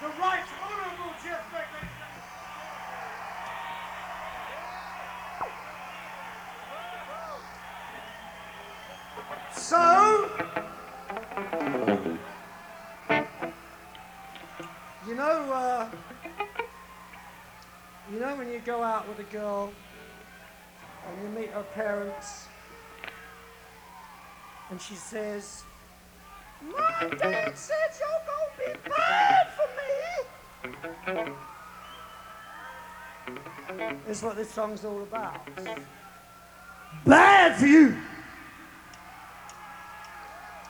Right Honourable Jeff Begley. So, you know, uh, you know when you go out with a girl and you meet her parents, and she says, "My dad said you're gonna be bad for me." That's what this song's all about. Bad for you.